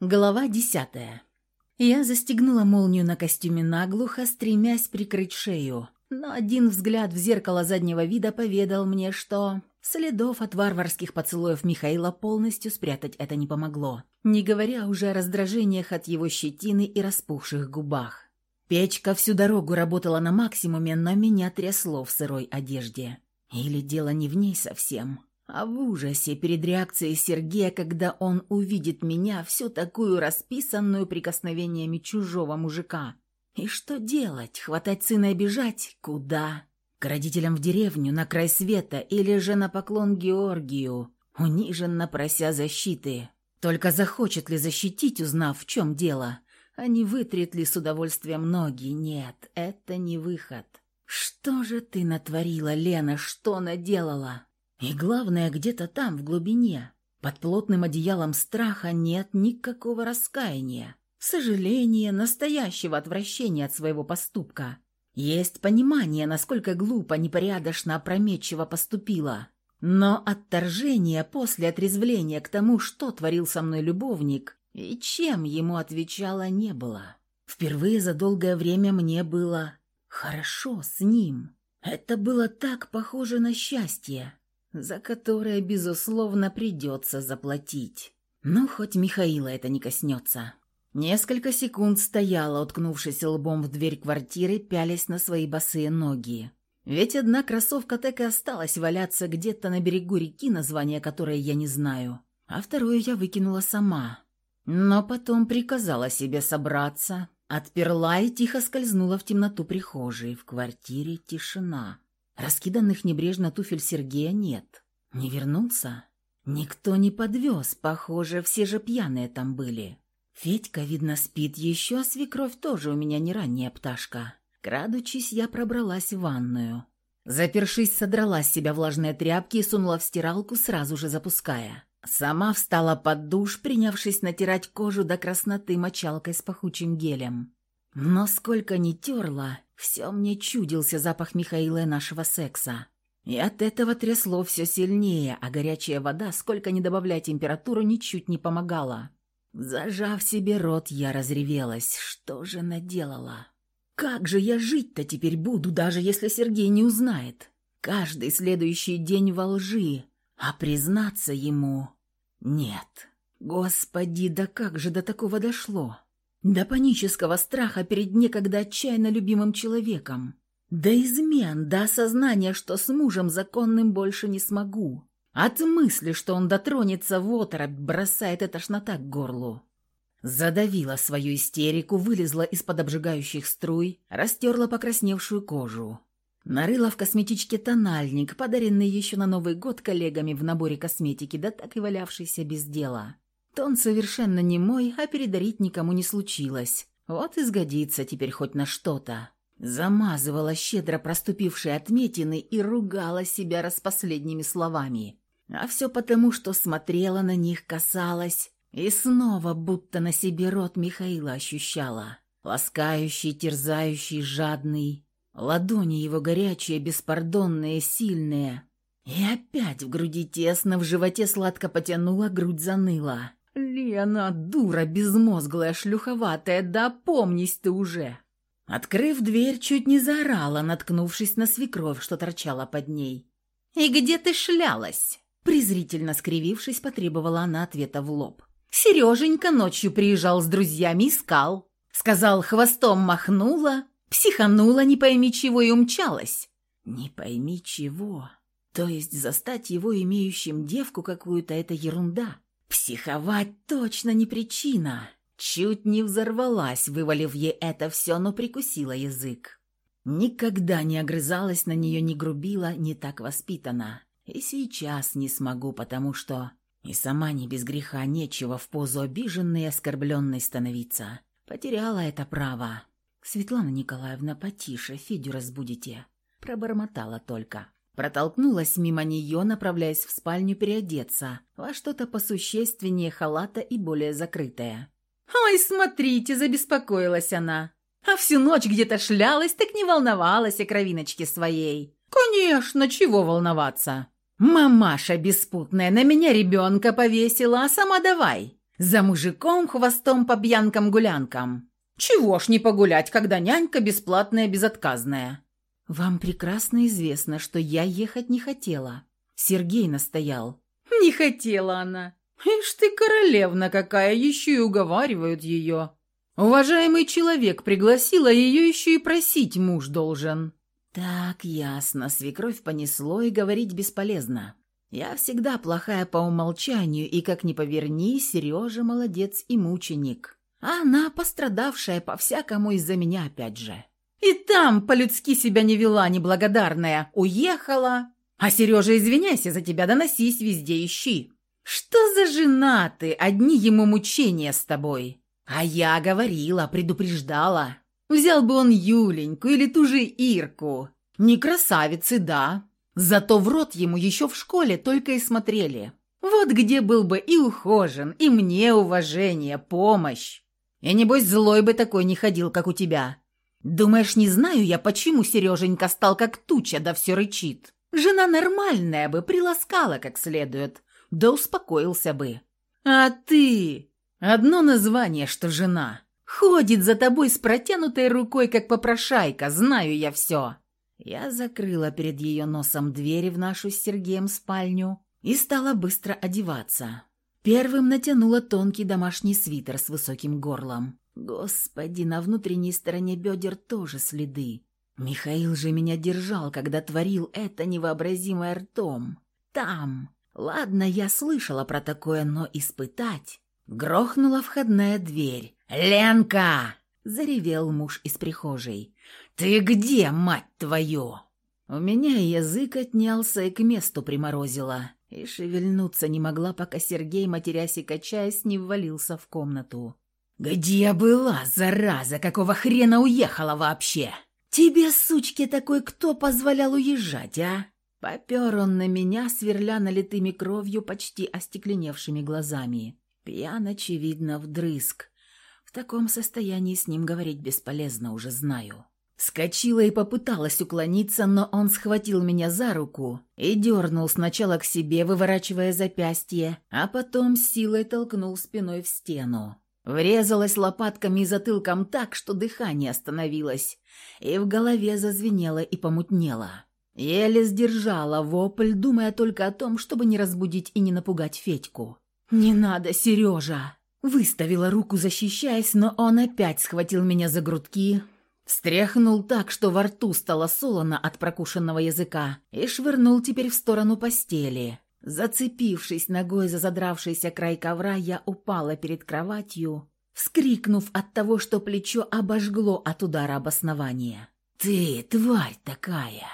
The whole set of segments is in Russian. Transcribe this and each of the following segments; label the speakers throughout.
Speaker 1: Глава десятая. Я застегнула молнию на костюме наглухо, стремясь прикрыть шею. Но один взгляд в зеркало заднего вида поведал мне, что следов от варварских поцелуев Михаила полностью спрятать это не помогло, не говоря уже о раздражениях от его щетины и распухших губах. Печка всю дорогу работала на максимуме, но меня трясло в сырой одежде. Или дело не в ней совсем а в ужасе перед реакцией Сергея, когда он увидит меня, всю такую расписанную прикосновениями чужого мужика. И что делать? Хватать сына и бежать? Куда? К родителям в деревню, на край света или же на поклон Георгию, униженно прося защиты. Только захочет ли защитить, узнав, в чем дело, а не вытрет ли с удовольствием ноги? Нет, это не выход. Что же ты натворила, Лена, что наделала? И главное, где-то там, в глубине, под плотным одеялом страха нет никакого раскаяния, сожаления, настоящего отвращения от своего поступка. Есть понимание, насколько глупо, непорядочно, опрометчиво поступила. Но отторжение после отрезвления к тому, что творил со мной любовник, и чем ему отвечала, не было. Впервые за долгое время мне было хорошо с ним. Это было так похоже на счастье за которое, безусловно, придется заплатить. Ну, хоть Михаила это не коснется. Несколько секунд стояла, уткнувшись лбом в дверь квартиры, пялясь на свои босые ноги. Ведь одна кроссовка так и осталась валяться где-то на берегу реки, название которой я не знаю, а вторую я выкинула сама. Но потом приказала себе собраться, отперла и тихо скользнула в темноту прихожей. В квартире тишина. Раскиданных небрежно туфель Сергея нет. Не вернулся? Никто не подвез, похоже, все же пьяные там были. Федька, видно, спит еще, а свекровь тоже у меня не ранняя пташка. Крадучись, я пробралась в ванную. Запершись, содрала с себя влажные тряпки и сунула в стиралку, сразу же запуская. Сама встала под душ, принявшись натирать кожу до красноты мочалкой с пахучим гелем. Но сколько ни терла, все мне чудился запах Михаила и нашего секса. И от этого трясло все сильнее, а горячая вода, сколько ни добавляя температуру, ничуть не помогала. Зажав себе рот, я разревелась. Что же наделала? Как же я жить-то теперь буду, даже если Сергей не узнает? Каждый следующий день во лжи, а признаться ему... Нет. Господи, да как же до такого дошло? До панического страха перед некогда отчаянно любимым человеком. До измен, до осознания, что с мужем законным больше не смогу. От мысли, что он дотронется в оторопь, бросает эта тошнота к горлу. Задавила свою истерику, вылезла из-под обжигающих струй, растерла покрасневшую кожу. Нарыла в косметичке тональник, подаренный еще на Новый год коллегами в наборе косметики, да так и валявшийся без дела. Тон совершенно не мой, а передарить никому не случилось. Вот и сгодится теперь хоть на что-то. Замазывала щедро проступившие отметины и ругала себя распоследними словами. А все потому, что смотрела на них, касалась, и снова будто на себе рот Михаила ощущала. Ласкающий, терзающий, жадный. Ладони его горячие, беспардонные, сильные. И опять в груди тесно, в животе сладко потянула, грудь заныла. «Лена, дура безмозглая, шлюховатая, да помнись ты уже!» Открыв дверь, чуть не заорала, наткнувшись на свекровь, что торчала под ней. «И где ты шлялась?» Презрительно скривившись, потребовала она ответа в лоб. «Сереженька ночью приезжал с друзьями, искал. Сказал, хвостом махнула, психанула, не пойми чего, и умчалась». «Не пойми чего?» То есть застать его имеющим девку какую-то – это ерунда. Психовать точно не причина. Чуть не взорвалась, вывалив ей это все, но прикусила язык. Никогда не огрызалась на нее, не грубила, не так воспитана. И сейчас не смогу, потому что и сама не без греха нечего в позу обиженной и оскорбленной становиться. Потеряла это право. «Светлана Николаевна, потише, Федю разбудите». Пробормотала только. Протолкнулась мимо нее, направляясь в спальню переодеться, во что-то посущественнее халата и более закрытое. «Ой, смотрите!» – забеспокоилась она. «А всю ночь где-то шлялась, так не волновалась о кровиночке своей». «Конечно, чего волноваться?» «Мамаша беспутная на меня ребенка повесила, а сама давай. За мужиком хвостом по бьянкам-гулянкам. Чего ж не погулять, когда нянька бесплатная, безотказная? Вам прекрасно известно, что я ехать не хотела. Сергей настоял. Не хотела она. Ишь ты, королевна какая, еще и уговаривают ее. Уважаемый человек пригласила, ее еще и просить муж должен. Так, ясно, свекровь понесло и говорить бесполезно. Я всегда плохая по умолчанию, и, как ни поверни, Сережа молодец и мученик. А она пострадавшая по-всякому из-за меня опять же. И там по-людски себя не вела неблагодарная. Уехала. А Сережа, извиняйся за тебя, доносись везде, ищи. Что за жена ты? Одни ему мучения с тобой. А я говорила, предупреждала. Взял бы он Юленьку или ту же Ирку. Не красавицы, да, Зато в рот ему еще в школе только и смотрели. Вот где был бы и ухожен, и мне уважение, помощь. И небось злой бы такой не ходил, как у тебя. Думаешь, не знаю я, почему Сереженька стал как туча, да все рычит? Жена нормальная бы, приласкала как следует, да успокоился бы. А ты... Одно название, что жена. Ходит за тобой с протянутой рукой, как попрошайка, знаю я все. Я закрыла перед ее носом двери в нашу с Сергеем спальню и стала быстро одеваться. Первым натянула тонкий домашний свитер с высоким горлом. Господи, на внутренней стороне бедер тоже следы. Михаил же меня держал, когда творил это невообразимое ртом. Там. Ладно, я слышала про такое, но испытать... Грохнула входная дверь. «Ленка!» — заревел муж из прихожей. «Ты где, мать твою?» У меня язык отнялся и к месту приморозило, и шевельнуться не могла, пока Сергей, матерясь и качаясь, не ввалился в комнату. «Где была, зараза? Какого хрена уехала вообще? Тебе, сучки, такой кто позволял уезжать, а?» Попер он на меня, сверля налитыми кровью почти остекленевшими глазами. Пьян, очевидно, вдрызг. В таком состоянии с ним говорить бесполезно, уже знаю. Скочила и попыталась уклониться, но он схватил меня за руку и дернул сначала к себе, выворачивая запястье, а потом силой толкнул спиной в стену. Врезалась лопатками и затылком так, что дыхание остановилось, и в голове зазвенело и помутнело. Еле сдержала вопль, думая только о том, чтобы не разбудить и не напугать Федьку. «Не надо, Сережа!» Выставила руку, защищаясь, но он опять схватил меня за грудки, Встряхнул так, что во рту стало солоно от прокушенного языка, и швырнул теперь в сторону постели. Зацепившись ногой за задравшийся край ковра, я упала перед кроватью, вскрикнув от того, что плечо обожгло от удара об основание. «Ты, тварь такая!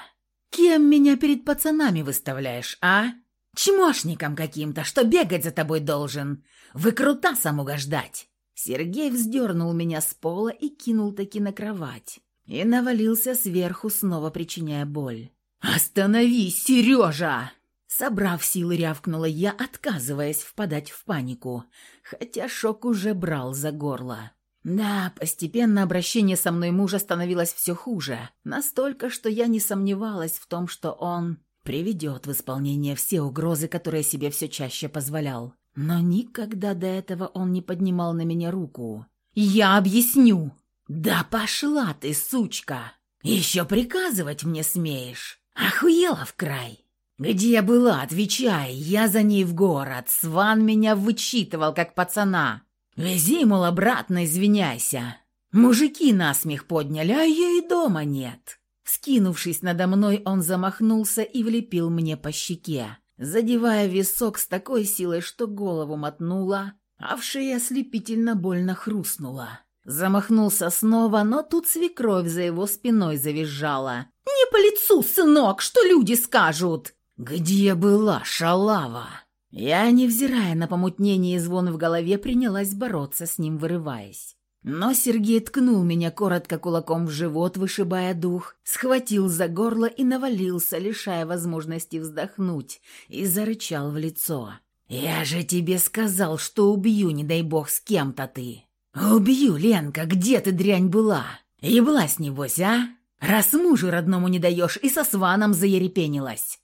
Speaker 1: Кем меня перед пацанами выставляешь, а? Чмошником каким-то, что бегать за тобой должен, выкрутасом угождать!» Сергей вздернул меня с пола и кинул таки на кровать. И навалился сверху, снова причиняя боль. «Остановись, Сережа!» Собрав силы, рявкнула я, отказываясь впадать в панику, хотя шок уже брал за горло. Да, постепенно обращение со мной мужа становилось все хуже, настолько, что я не сомневалась в том, что он приведет в исполнение все угрозы, которые себе все чаще позволял. Но никогда до этого он не поднимал на меня руку. «Я объясню!» «Да пошла ты, сучка! Еще приказывать мне смеешь! Охуела в край!» «Где была? Отвечай! Я за ней в город! Сван меня вычитывал, как пацана! Вези, мол, обратно, извиняйся!» Мужики насмех подняли, а ее и дома нет. Скинувшись надо мной, он замахнулся и влепил мне по щеке задевая висок с такой силой, что голову мотнула, а в шее ослепительно больно хрустнула. Замахнулся снова, но тут свекровь за его спиной завизжала. «Не по лицу, сынок, что люди скажут!» «Где была шалава?» Я, невзирая на помутнение и звон в голове, принялась бороться с ним, вырываясь. Но Сергей ткнул меня коротко кулаком в живот, вышибая дух, схватил за горло и навалился, лишая возможности вздохнуть, и зарычал в лицо. «Я же тебе сказал, что убью, не дай бог, с кем-то ты!» «Убью, Ленка, где ты, дрянь, была? Еблась, небось, а? Раз мужу родному не даешь и со сваном заерепенилась.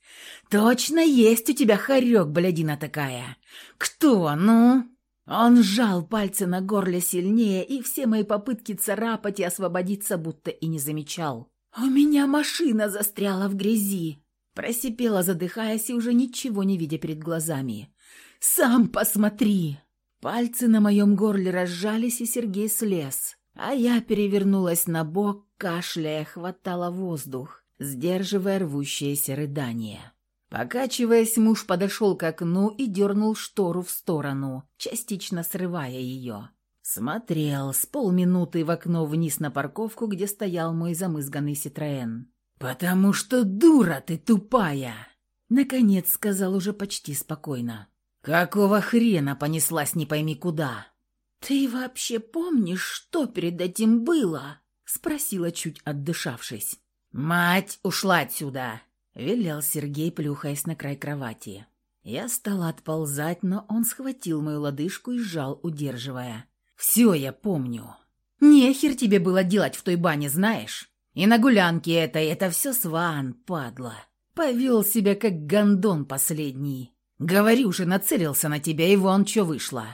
Speaker 1: Точно есть у тебя хорек, блядина такая. Кто, ну?» Он сжал пальцы на горле сильнее, и все мои попытки царапать и освободиться будто и не замечал. «У меня машина застряла в грязи!» Просипела, задыхаясь и уже ничего не видя перед глазами. «Сам посмотри!» Пальцы на моем горле разжались, и Сергей слез. А я перевернулась на бок, кашляя, хватала воздух, сдерживая рвущееся рыдание. Покачиваясь, муж подошел к окну и дернул штору в сторону, частично срывая ее. Смотрел с полминуты в окно вниз на парковку, где стоял мой замызганный Ситроэн. «Потому что дура ты тупая!» Наконец сказал уже почти спокойно. «Какого хрена понеслась не пойми куда?» «Ты вообще помнишь, что перед этим было?» Спросила, чуть отдышавшись. «Мать ушла отсюда!» Велел Сергей, плюхаясь на край кровати. Я стала отползать, но он схватил мою лодыжку и сжал, удерживая. «Все я помню. Нехер тебе было делать в той бане, знаешь? И на гулянке это, это все сван, падла. Повел себя как гондон последний. Говорю же, нацелился на тебя, и вон что вышло».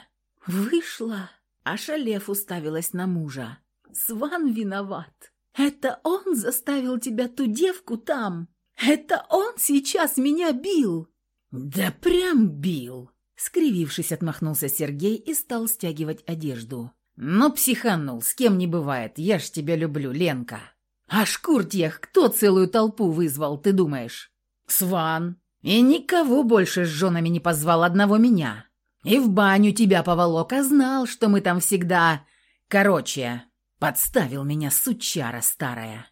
Speaker 1: «Вышло?» А Шалев уставилась на мужа. «Сван виноват. Это он заставил тебя ту девку там?» Это он сейчас меня бил!» «Да прям бил!» Скривившись, отмахнулся Сергей и стал стягивать одежду. «Ну, психанул, с кем не бывает, я ж тебя люблю, Ленка!» «А шкуртьях кто целую толпу вызвал, ты думаешь?» «Сван. И никого больше с женами не позвал, одного меня. И в баню тебя поволок, а знал, что мы там всегда... Короче, подставил меня сучара старая».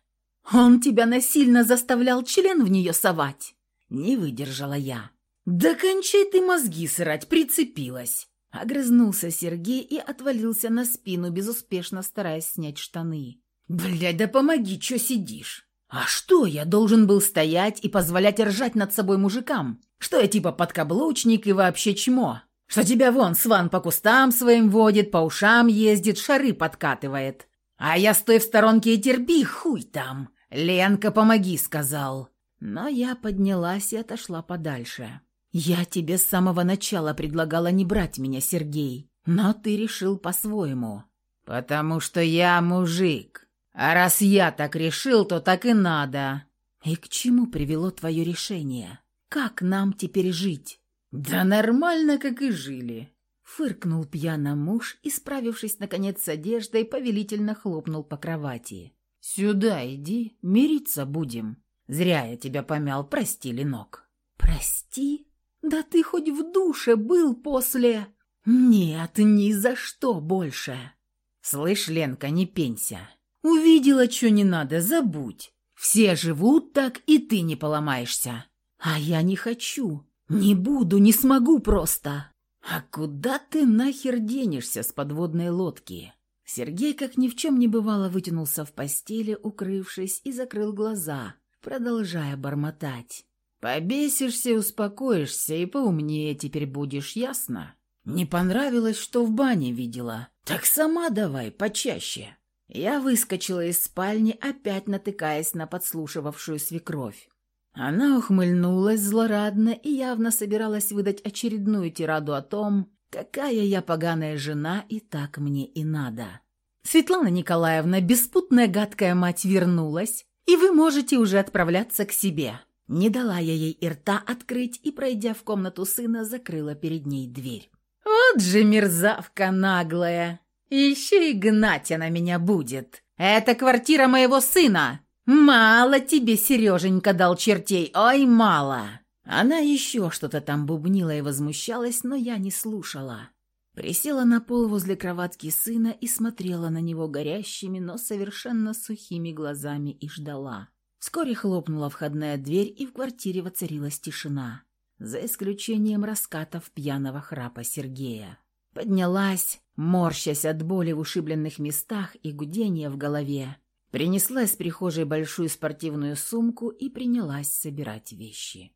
Speaker 1: «Он тебя насильно заставлял член в нее совать?» Не выдержала я. «Да кончай ты мозги срать, прицепилась!» Огрызнулся Сергей и отвалился на спину, безуспешно стараясь снять штаны. «Блядь, да помоги, чё сидишь?» «А что, я должен был стоять и позволять ржать над собой мужикам? Что я типа подкаблучник и вообще чмо? Что тебя вон сван по кустам своим водит, по ушам ездит, шары подкатывает? А я стой в сторонке и терпи, хуй там!» «Ленка, помоги!» — сказал. Но я поднялась и отошла подальше. «Я тебе с самого начала предлагала не брать меня, Сергей, но ты решил по-своему». «Потому что я мужик. А раз я так решил, то так и надо». «И к чему привело твое решение? Как нам теперь жить?» «Да нормально, как и жили», — фыркнул пьяно муж и, справившись, наконец, с одеждой, повелительно хлопнул по кровати. «Сюда иди, мириться будем. Зря я тебя помял, прости, Ленок». «Прости? Да ты хоть в душе был после...» «Нет, ни за что больше». «Слышь, Ленка, не пенься. Увидела, что не надо, забудь. Все живут так, и ты не поломаешься. А я не хочу. Не буду, не смогу просто». «А куда ты нахер денешься с подводной лодки?» Сергей, как ни в чем не бывало, вытянулся в постели, укрывшись, и закрыл глаза, продолжая бормотать. «Побесишься, успокоишься и поумнее теперь будешь, ясно? Не понравилось, что в бане видела? Так сама давай, почаще». Я выскочила из спальни, опять натыкаясь на подслушивавшую свекровь. Она ухмыльнулась злорадно и явно собиралась выдать очередную тираду о том, Какая я поганая жена, и так мне и надо. Светлана Николаевна, беспутная гадкая мать, вернулась, и вы можете уже отправляться к себе. Не дала я ей и рта открыть и, пройдя в комнату сына, закрыла перед ней дверь. Вот же мерзавка наглая. Еще и гнать она меня будет. Это квартира моего сына. Мало тебе, Сереженька, дал чертей, ой, мало. Она еще что-то там бубнила и возмущалась, но я не слушала. Присела на пол возле кроватки сына и смотрела на него горящими, но совершенно сухими глазами и ждала. Вскоре хлопнула входная дверь, и в квартире воцарилась тишина, за исключением раскатов пьяного храпа Сергея. Поднялась, морщась от боли в ушибленных местах и гудения в голове, принесла из прихожей большую спортивную сумку и принялась собирать вещи.